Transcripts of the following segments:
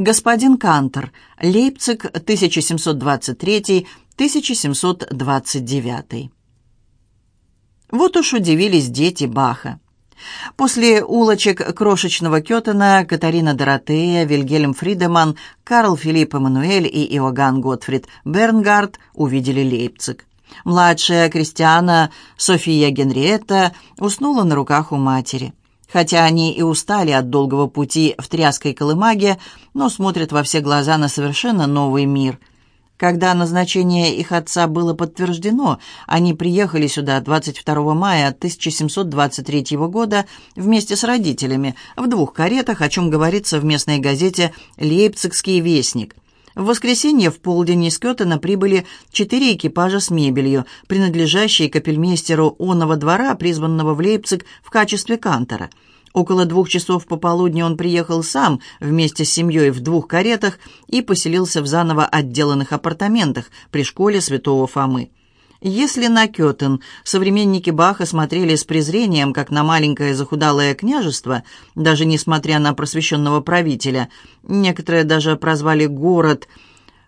Господин Кантер. Лейпциг, 1723-1729. Вот уж удивились дети Баха. После улочек крошечного Кетена Катарина Доротея, Вильгельм Фридеман, Карл Филипп Эммануэль и Иоганн Готфрид Бернгард увидели Лейпциг. Младшая Кристиана София Генриетта уснула на руках у матери. Хотя они и устали от долгого пути в тряской колымаге, но смотрят во все глаза на совершенно новый мир – когда назначение их отца было подтверждено, они приехали сюда 22 мая 1723 года вместе с родителями в двух каретах, о чем говорится в местной газете «Лейпцигский вестник». В воскресенье в полдень из Кетена прибыли четыре экипажа с мебелью, принадлежащие капельмейстеру Онного двора, призванного в Лейпциг в качестве кантора – Около двух часов пополудни он приехал сам вместе с семьей в двух каретах и поселился в заново отделанных апартаментах при школе святого Фомы. Если на Кетен современники Баха смотрели с презрением, как на маленькое захудалое княжество, даже несмотря на просвещенного правителя, некоторые даже прозвали город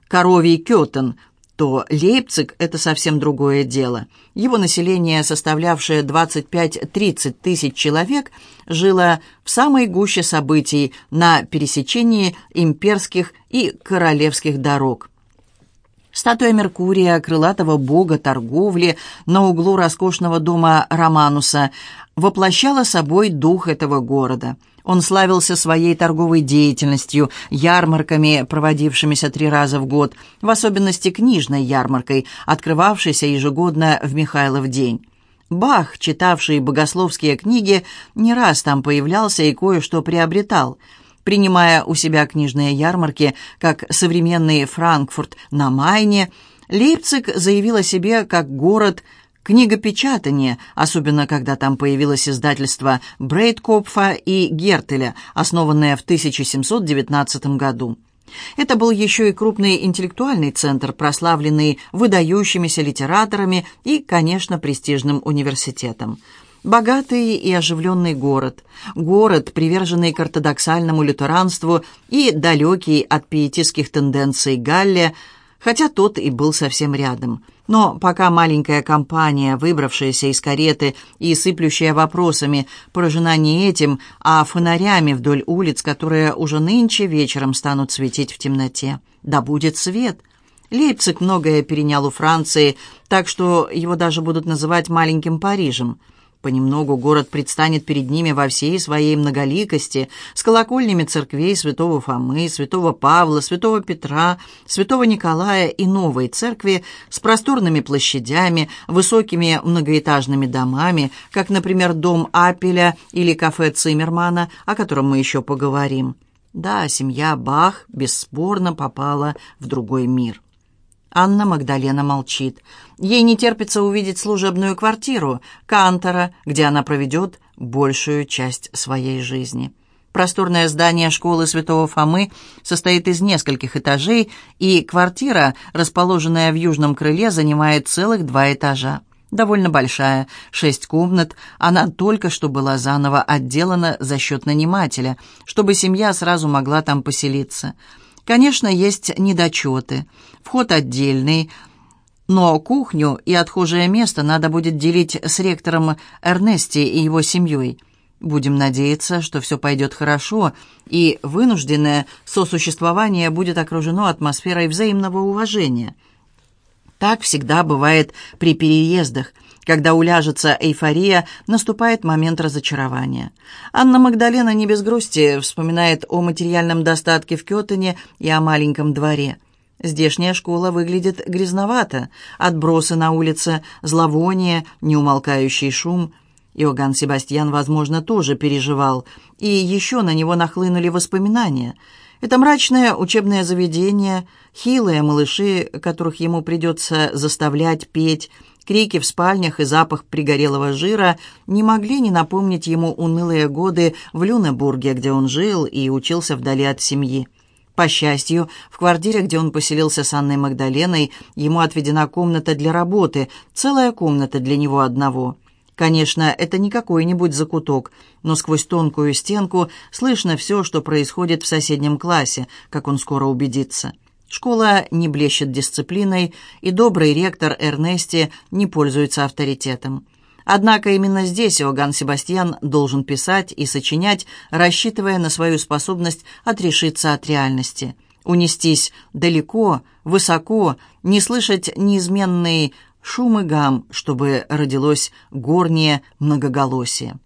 «Коровий Кетен», то Лейпциг – это совсем другое дело. Его население, составлявшее 25-30 тысяч человек, жило в самой гуще событий на пересечении имперских и королевских дорог. Статуя Меркурия, крылатого бога торговли на углу роскошного дома Романуса, воплощала собой дух этого города – он славился своей торговой деятельностью, ярмарками, проводившимися три раза в год, в особенности книжной ярмаркой, открывавшейся ежегодно в Михайлов день. Бах, читавший богословские книги, не раз там появлялся и кое-что приобретал. Принимая у себя книжные ярмарки, как современный Франкфурт на Майне, Лейпциг заявил о себе как город – Книгопечатание, особенно когда там появилось издательство Брейдкопфа и Гертеля, основанное в 1719 году. Это был еще и крупный интеллектуальный центр, прославленный выдающимися литераторами и, конечно, престижным университетом. Богатый и оживленный город. Город, приверженный к ортодоксальному лютеранству и далекий от пиетистских тенденций Галле – хотя тот и был совсем рядом. Но пока маленькая компания, выбравшаяся из кареты и сыплющая вопросами, поражена не этим, а фонарями вдоль улиц, которые уже нынче вечером станут светить в темноте. Да будет свет! Лейпциг многое перенял у Франции, так что его даже будут называть «маленьким Парижем». Понемногу город предстанет перед ними во всей своей многоликости, с колокольнями церквей святого Фомы, святого Павла, святого Петра, святого Николая и новой церкви, с просторными площадями, высокими многоэтажными домами, как, например, дом Апеля или кафе Циммермана, о котором мы еще поговорим. Да, семья Бах бесспорно попала в другой мир. Анна Магдалена молчит. Ей не терпится увидеть служебную квартиру Кантора, где она проведет большую часть своей жизни. Просторное здание школы Святого Фомы состоит из нескольких этажей, и квартира, расположенная в южном крыле, занимает целых два этажа. Довольно большая, шесть комнат, она только что была заново отделана за счет нанимателя, чтобы семья сразу могла там поселиться – Конечно, есть недочеты. Вход отдельный, но кухню и отхожее место надо будет делить с ректором Эрнести и его семьей. Будем надеяться, что все пойдет хорошо, и вынужденное сосуществование будет окружено атмосферой взаимного уважения. Так всегда бывает при переездах. Когда уляжется эйфория, наступает момент разочарования. Анна Магдалена не без грусти вспоминает о материальном достатке в Кетене и о маленьком дворе. Здешняя школа выглядит грязновато. Отбросы на улице, зловоние, неумолкающий шум. Иоганн Себастьян, возможно, тоже переживал. И еще на него нахлынули воспоминания. Это мрачное учебное заведение, хилые малыши, которых ему придется заставлять петь, Крики в спальнях и запах пригорелого жира не могли не напомнить ему унылые годы в Люнебурге, где он жил и учился вдали от семьи. По счастью, в квартире, где он поселился с Анной Магдаленой, ему отведена комната для работы, целая комната для него одного. Конечно, это не какой-нибудь закуток, но сквозь тонкую стенку слышно все, что происходит в соседнем классе, как он скоро убедится. Школа не блещет дисциплиной, и добрый ректор Эрнести не пользуется авторитетом. Однако именно здесь Иоганн Себастьян должен писать и сочинять, рассчитывая на свою способность отрешиться от реальности, унестись далеко, высоко, не слышать неизменный шум и гам, чтобы родилось горнее многоголосие.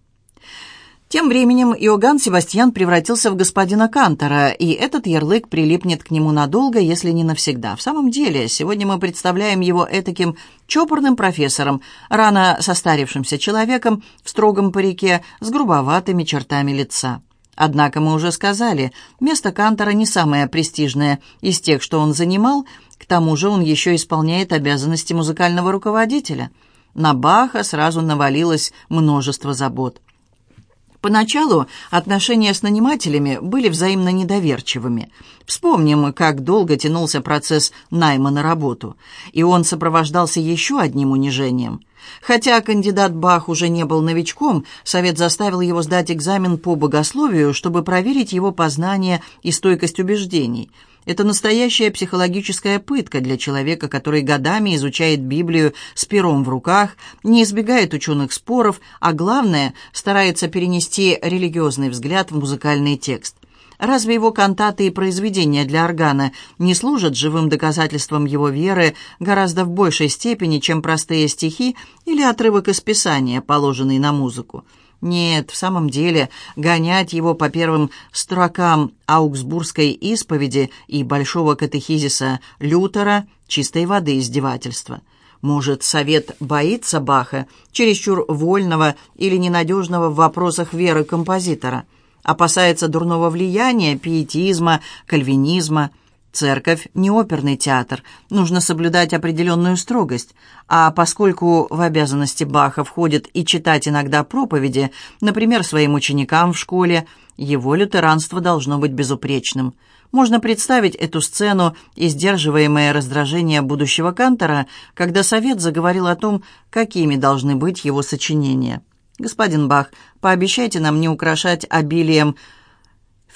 Тем временем Иоганн Себастьян превратился в господина Кантора, и этот ярлык прилипнет к нему надолго, если не навсегда. В самом деле, сегодня мы представляем его этаким чопорным профессором, рано состарившимся человеком в строгом парике с грубоватыми чертами лица. Однако мы уже сказали, место Кантора не самое престижное из тех, что он занимал, к тому же он еще исполняет обязанности музыкального руководителя. На Баха сразу навалилось множество забот. Поначалу отношения с нанимателями были взаимно недоверчивыми. Вспомним, как долго тянулся процесс найма на работу, и он сопровождался еще одним унижением. Хотя кандидат Бах уже не был новичком, совет заставил его сдать экзамен по богословию, чтобы проверить его познание и стойкость убеждений – это настоящая психологическая пытка для человека, который годами изучает Библию с пером в руках, не избегает ученых споров, а главное, старается перенести религиозный взгляд в музыкальный текст. Разве его кантаты и произведения для органа не служат живым доказательством его веры гораздо в большей степени, чем простые стихи или отрывок из Писания, положенный на музыку? Нет, в самом деле, гонять его по первым строкам Аугсбургской исповеди и Большого катехизиса Лютера – чистой воды издевательства. Может, совет боится Баха, чересчур вольного или ненадежного в вопросах веры композитора, опасается дурного влияния, пиетизма, кальвинизма – Церковь – не оперный театр, нужно соблюдать определенную строгость, а поскольку в обязанности Баха входит и читать иногда проповеди, например, своим ученикам в школе, его лютеранство должно быть безупречным. Можно представить эту сцену и сдерживаемое раздражение будущего кантора, когда совет заговорил о том, какими должны быть его сочинения. «Господин Бах, пообещайте нам не украшать обилием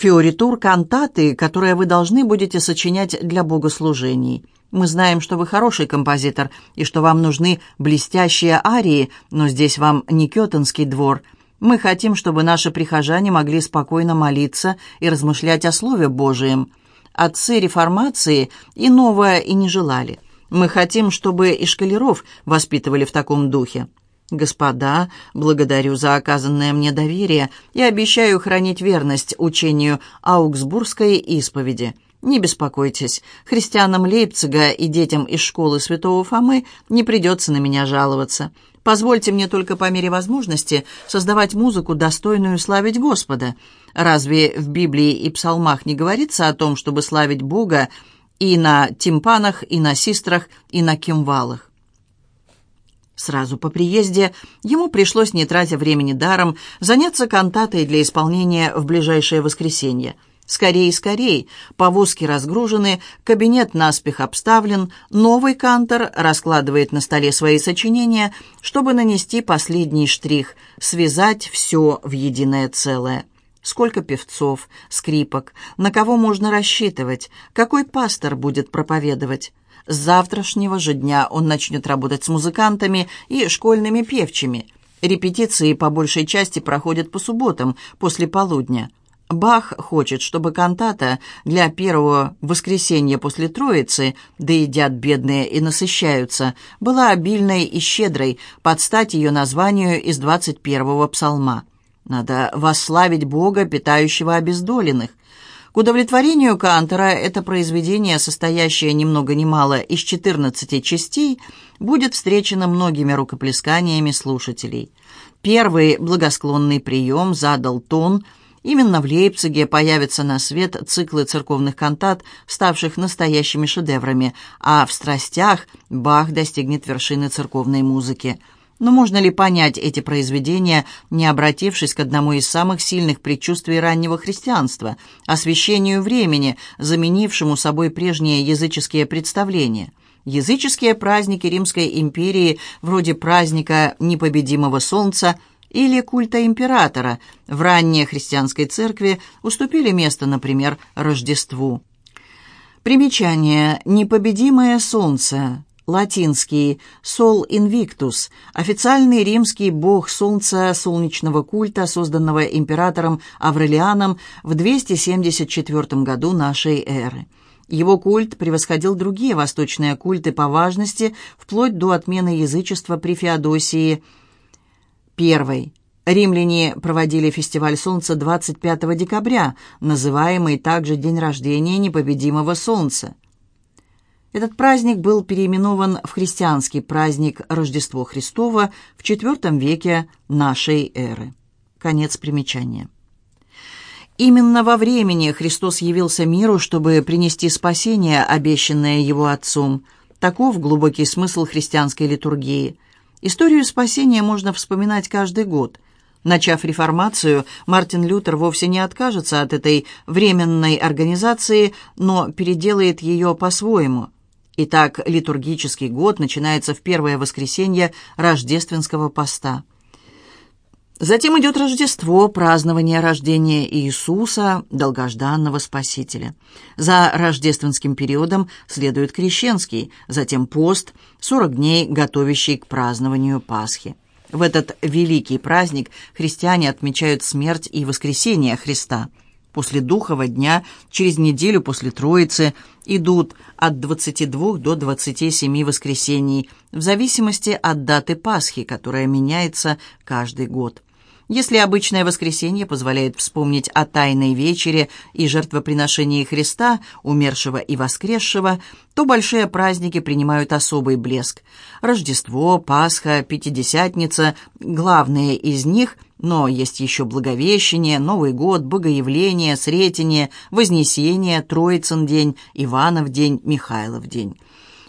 фиоритур кантаты, которые вы должны будете сочинять для богослужений. Мы знаем, что вы хороший композитор и что вам нужны блестящие арии, но здесь вам не Кётенский двор. Мы хотим, чтобы наши прихожане могли спокойно молиться и размышлять о Слове Божием. Отцы реформации и новое и не желали. Мы хотим, чтобы и шкалеров воспитывали в таком духе. «Господа, благодарю за оказанное мне доверие и обещаю хранить верность учению Аугсбургской исповеди. Не беспокойтесь, христианам Лейпцига и детям из школы святого Фомы не придется на меня жаловаться. Позвольте мне только по мере возможности создавать музыку, достойную славить Господа. Разве в Библии и псалмах не говорится о том, чтобы славить Бога и на тимпанах, и на систрах, и на кимвалах? Сразу по приезде ему пришлось, не тратя времени даром, заняться кантатой для исполнения в ближайшее воскресенье. Скорей, скорей, повозки разгружены, кабинет наспех обставлен, новый кантор раскладывает на столе свои сочинения, чтобы нанести последний штрих, связать все в единое целое. Сколько певцов, скрипок, на кого можно рассчитывать, какой пастор будет проповедовать. С завтрашнего же дня он начнет работать с музыкантами и школьными певчими. Репетиции по большей части проходят по субботам, после полудня. Бах хочет, чтобы кантата для первого воскресенья после Троицы, да едят бедные и насыщаются, была обильной и щедрой, под стать ее названию из 21-го псалма. Надо восславить Бога, питающего обездоленных. К удовлетворению Кантера это произведение, состоящее ни много ни мало из 14 частей, будет встречено многими рукоплесканиями слушателей. Первый благосклонный прием задал тон. Именно в Лейпциге появятся на свет циклы церковных кантат, ставших настоящими шедеврами, а в «Страстях» Бах достигнет вершины церковной музыки – но можно ли понять эти произведения, не обратившись к одному из самых сильных предчувствий раннего христианства, освящению времени, заменившему собой прежние языческие представления? языческие праздники Римской империи, вроде праздника непобедимого солнца или культа императора, в ранней христианской церкви уступили место, например, Рождеству. Примечание «Непобедимое солнце» латинский «Sol Invictus», официальный римский бог солнца солнечного культа, созданного императором Аврелианом в 274 году нашей эры. Его культ превосходил другие восточные культы по важности, вплоть до отмены язычества при Феодосии I. Римляне проводили фестиваль Солнца 25 декабря, называемый также День рождения непобедимого Солнца. Этот праздник был переименован в христианский праздник Рождество Христово в IV веке нашей эры. Конец примечания. Именно во времени Христос явился миру, чтобы принести спасение, обещанное Его Отцом. Таков глубокий смысл христианской литургии. Историю спасения можно вспоминать каждый год. Начав реформацию, Мартин Лютер вовсе не откажется от этой временной организации, но переделает ее по-своему – Итак, литургический год начинается в первое воскресенье рождественского поста. Затем идет Рождество, празднование рождения Иисуса, долгожданного Спасителя. За рождественским периодом следует крещенский, затем пост, 40 дней, готовящий к празднованию Пасхи. В этот великий праздник христиане отмечают смерть и воскресение Христа – После Духова дня, через неделю после Троицы, идут от 22 до 27 воскресений, в зависимости от даты Пасхи, которая меняется каждый год. Если обычное воскресенье позволяет вспомнить о Тайной вечере и жертвоприношении Христа, умершего и воскресшего, то большие праздники принимают особый блеск. Рождество, Пасха, Пятидесятница – главные из них – но есть еще Благовещение, Новый год, Богоявление, Сретение, Вознесение, Троицын день, Иванов день, Михайлов день.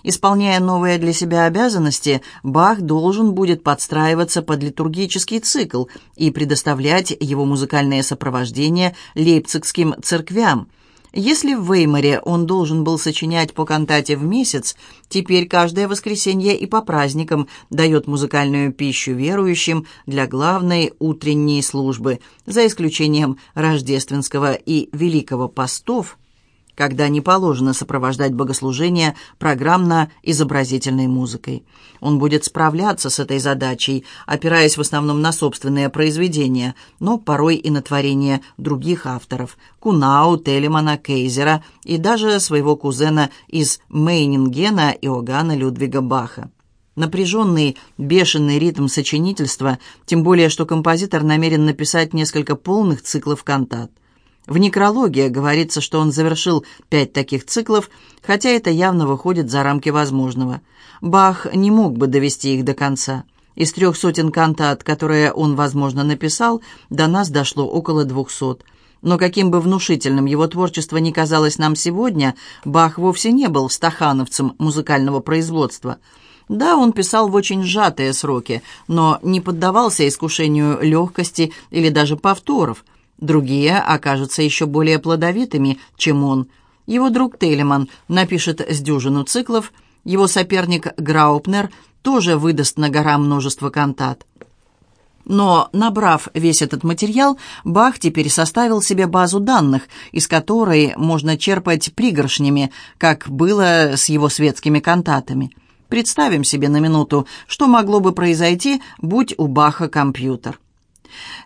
Исполняя новые для себя обязанности, Бах должен будет подстраиваться под литургический цикл и предоставлять его музыкальное сопровождение лейпцигским церквям – если в Веймаре он должен был сочинять по кантате в месяц, теперь каждое воскресенье и по праздникам дает музыкальную пищу верующим для главной утренней службы, за исключением рождественского и великого постов – когда не положено сопровождать богослужение программно-изобразительной музыкой. Он будет справляться с этой задачей, опираясь в основном на собственные произведения, но порой и на творения других авторов – Кунау, Телемана, Кейзера и даже своего кузена из Мейнингена Иоганна Людвига Баха. Напряженный, бешеный ритм сочинительства, тем более, что композитор намерен написать несколько полных циклов кантат. В некрологе говорится, что он завершил пять таких циклов, хотя это явно выходит за рамки возможного. Бах не мог бы довести их до конца. Из трех сотен кантат, которые он, возможно, написал, до нас дошло около двухсот. Но каким бы внушительным его творчество ни казалось нам сегодня, Бах вовсе не был стахановцем музыкального производства. Да, он писал в очень сжатые сроки, но не поддавался искушению легкости или даже повторов – Другие окажутся еще более плодовитыми, чем он. Его друг Телеман напишет с дюжину циклов, его соперник Граупнер тоже выдаст на гора множество кантат. Но, набрав весь этот материал, Бах теперь составил себе базу данных, из которой можно черпать пригоршнями, как было с его светскими кантатами. Представим себе на минуту, что могло бы произойти, будь у Баха компьютер.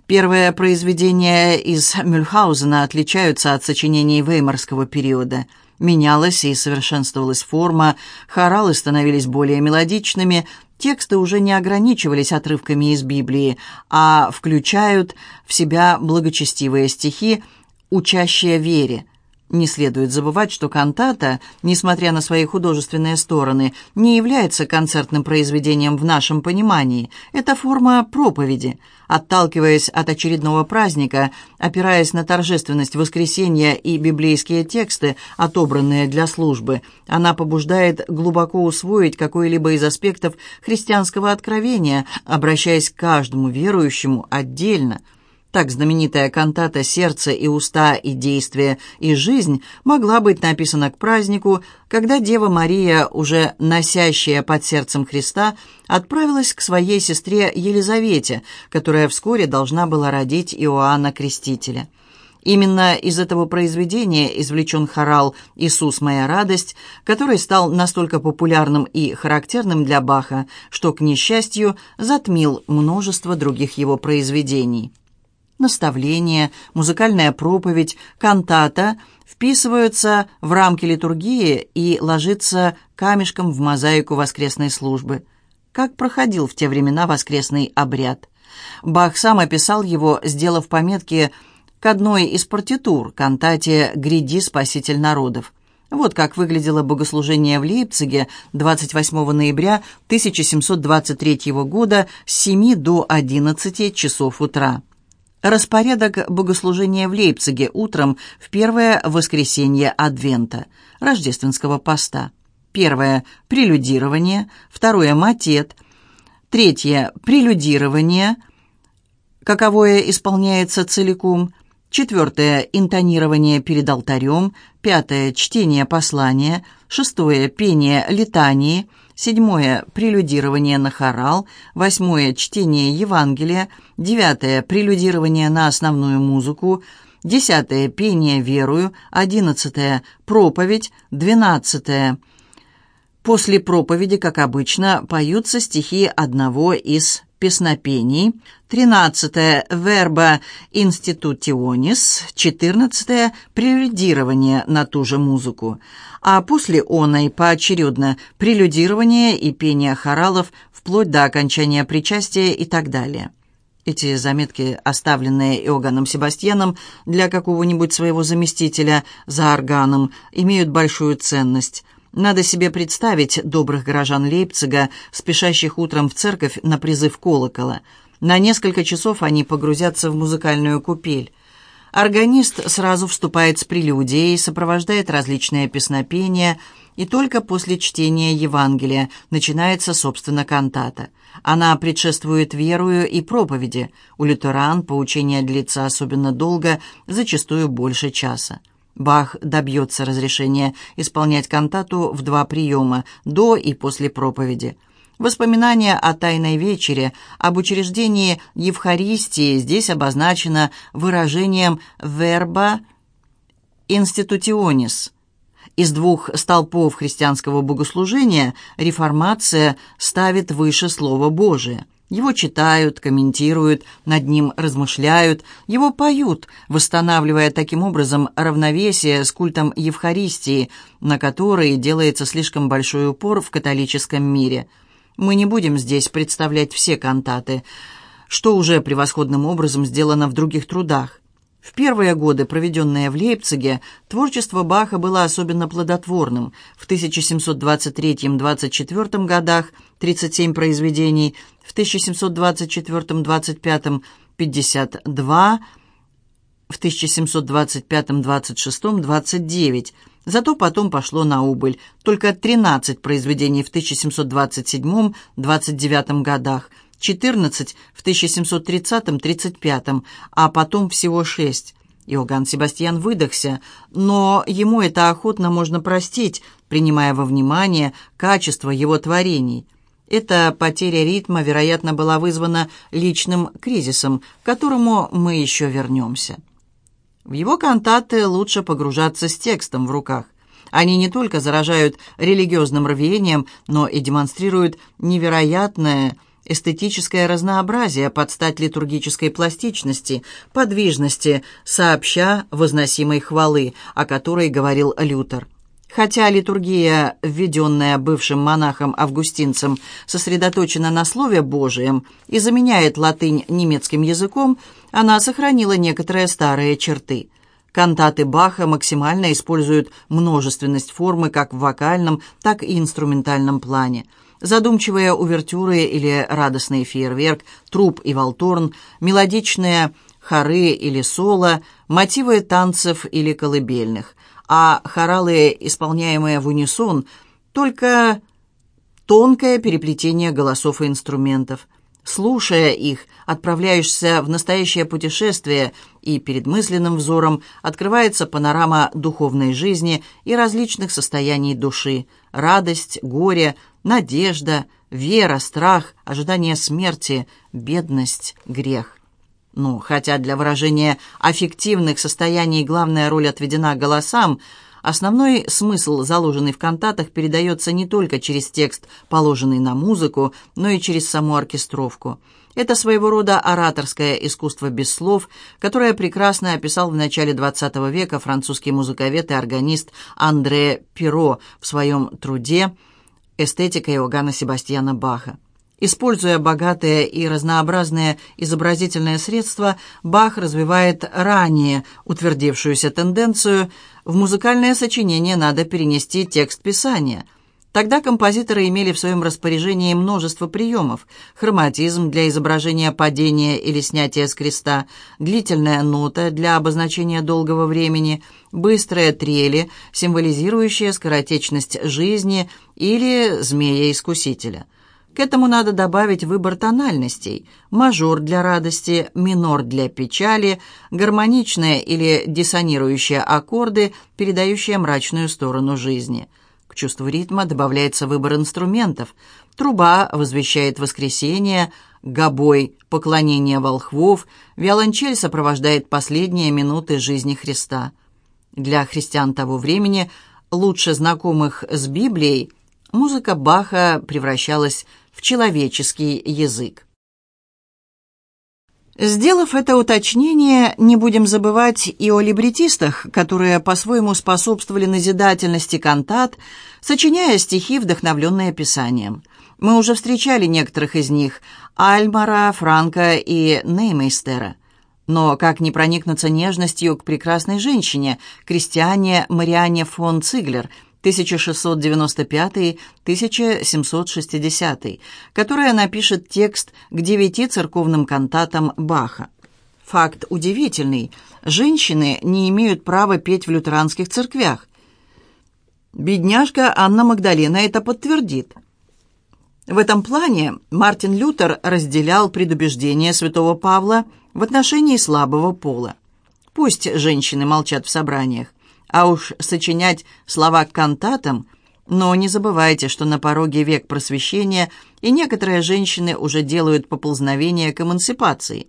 Первые произведения из Мюльхаузена отличаются от сочинений веймарского периода. Менялась и совершенствовалась форма, хоралы становились более мелодичными, тексты уже не ограничивались отрывками из Библии, а включают в себя благочестивые стихи, учащие вере – не следует забывать, что кантата, несмотря на свои художественные стороны, не является концертным произведением в нашем понимании. Это форма проповеди. Отталкиваясь от очередного праздника, опираясь на торжественность воскресенья и библейские тексты, отобранные для службы, она побуждает глубоко усвоить какой-либо из аспектов христианского откровения, обращаясь к каждому верующему отдельно – Так знаменитая кантата «Сердце и уста и действие и жизнь» могла быть написана к празднику, когда Дева Мария, уже носящая под сердцем Христа, отправилась к своей сестре Елизавете, которая вскоре должна была родить Иоанна Крестителя. Именно из этого произведения извлечен хорал «Иисус, моя радость», который стал настолько популярным и характерным для Баха, что, к несчастью, затмил множество других его произведений наставление, музыкальная проповедь, кантата вписываются в рамки литургии и ложится камешком в мозаику воскресной службы. Как проходил в те времена воскресный обряд? Бах сам описал его, сделав пометки к одной из партитур, кантате «Гряди, спаситель народов». Вот как выглядело богослужение в Лейпциге 28 ноября 1723 года с 7 до 11 часов утра. Распорядок богослужения в Лейпциге утром в первое воскресенье Адвента, рождественского поста. Первое – прелюдирование, второе – матет, третье – прелюдирование, каковое исполняется целиком, четвертое – интонирование перед алтарем, пятое – чтение послания, шестое – пение литании – седьмое – прелюдирование на хорал, восьмое – чтение Евангелия, девятое – прелюдирование на основную музыку, десятое – пение верую, одиннадцатое – проповедь, двенадцатое – После проповеди, как обычно, поются стихи одного из песнопений, тринадцатое «Верба институтионис», четырнадцатое «Прелюдирование на ту же музыку», а после оной поочередно прелюдирование и пение хоралов вплоть до окончания причастия и так далее. Эти заметки, оставленные Иоганном Себастьяном для какого-нибудь своего заместителя за органом, имеют большую ценность. Надо себе представить добрых горожан Лейпцига, спешащих утром в церковь на призыв колокола. На несколько часов они погрузятся в музыкальную купель. Органист сразу вступает с прелюдией, сопровождает различные песнопения, и только после чтения Евангелия начинается, собственно, кантата. Она предшествует верую и проповеди. У лютеран поучение длится особенно долго, зачастую больше часа. Бах добьется разрешения исполнять кантату в два приема, до и после проповеди. Воспоминание о Тайной вечере, об учреждении Евхаристии здесь обозначено выражением «верба институтионис». Из двух столпов христианского богослужения реформация ставит выше Слово Божие – его читают, комментируют, над ним размышляют, его поют, восстанавливая таким образом равновесие с культом Евхаристии, на который делается слишком большой упор в католическом мире. Мы не будем здесь представлять все кантаты, что уже превосходным образом сделано в других трудах. В первые годы, проведенные в Лейпциге, творчество Баха было особенно плодотворным. В 1723-24 годах 37 произведений, в 1724-25 52, в 1725-26 29. Зато потом пошло на убыль. Только 13 произведений в 1727-29 годах – 14 в 1730-35, а потом всего шесть. Иоганн Себастьян выдохся, но ему это охотно можно простить, принимая во внимание качество его творений. Эта потеря ритма, вероятно, была вызвана личным кризисом, к которому мы еще вернемся. В его кантаты лучше погружаться с текстом в руках. Они не только заражают религиозным рвением, но и демонстрируют невероятное эстетическое разнообразие под стать литургической пластичности, подвижности, сообща возносимой хвалы, о которой говорил Лютер. Хотя литургия, введенная бывшим монахом-августинцем, сосредоточена на Слове Божием и заменяет латынь немецким языком, она сохранила некоторые старые черты. Кантаты Баха максимально используют множественность формы как в вокальном, так и инструментальном плане – задумчивые увертюры или радостный фейерверк, труп и волторн, мелодичные хоры или соло, мотивы танцев или колыбельных, а хоралы, исполняемые в унисон, только тонкое переплетение голосов и инструментов. Слушая их, отправляешься в настоящее путешествие, и перед мысленным взором открывается панорама духовной жизни и различных состояний души – радость, горе, надежда, вера, страх, ожидание смерти, бедность, грех. Ну, хотя для выражения аффективных состояний главная роль отведена голосам – Основной смысл, заложенный в кантатах, передается не только через текст, положенный на музыку, но и через саму оркестровку. Это своего рода ораторское искусство без слов, которое прекрасно описал в начале XX века французский музыковед и органист Андре Пиро в своем труде «Эстетика Иоганна Себастьяна Баха». Используя богатые и разнообразные изобразительные средства, Бах развивает ранее утвердившуюся тенденцию в музыкальное сочинение надо перенести текст писания. Тогда композиторы имели в своем распоряжении множество приемов. Хроматизм для изображения падения или снятия с креста, длительная нота для обозначения долгого времени, быстрые трели, символизирующие скоротечность жизни или змея-искусителя – к этому надо добавить выбор тональностей. Мажор для радости, минор для печали, гармоничные или диссонирующие аккорды, передающие мрачную сторону жизни. К чувству ритма добавляется выбор инструментов. Труба возвещает воскресение, гобой – поклонение волхвов, виолончель сопровождает последние минуты жизни Христа. Для христиан того времени, лучше знакомых с Библией, музыка Баха превращалась в человеческий язык. Сделав это уточнение, не будем забывать и о либретистах, которые по-своему способствовали назидательности кантат, сочиняя стихи, вдохновленные писанием. Мы уже встречали некоторых из них – Альмара, Франка и Неймейстера. Но как не проникнуться нежностью к прекрасной женщине, крестьяне Мариане фон Циглер – 1695-1760, которая напишет текст к девяти церковным кантатам Баха. Факт удивительный. Женщины не имеют права петь в лютеранских церквях. Бедняжка Анна Магдалена это подтвердит. В этом плане Мартин Лютер разделял предубеждение святого Павла в отношении слабого пола. Пусть женщины молчат в собраниях. А уж сочинять слова к кантатам, но не забывайте, что на пороге век просвещения, и некоторые женщины уже делают поползновение к эмансипации.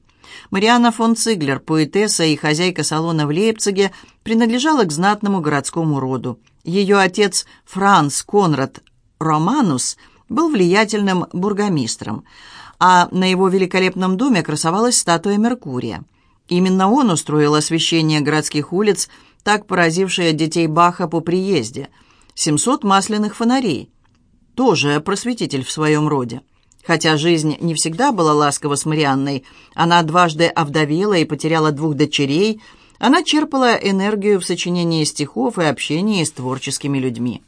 Марианна фон Циглер, поэтесса и хозяйка салона в Лейпциге, принадлежала к знатному городскому роду. Ее отец Франц Конрад Романус был влиятельным бургомистром, а на его великолепном доме красовалась статуя Меркурия. Именно он устроил освещение городских улиц – так поразившая детей Баха по приезде. 700 масляных фонарей. Тоже просветитель в своем роде. Хотя жизнь не всегда была ласкова с Марианной, она дважды овдовела и потеряла двух дочерей, она черпала энергию в сочинении стихов и общении с творческими людьми.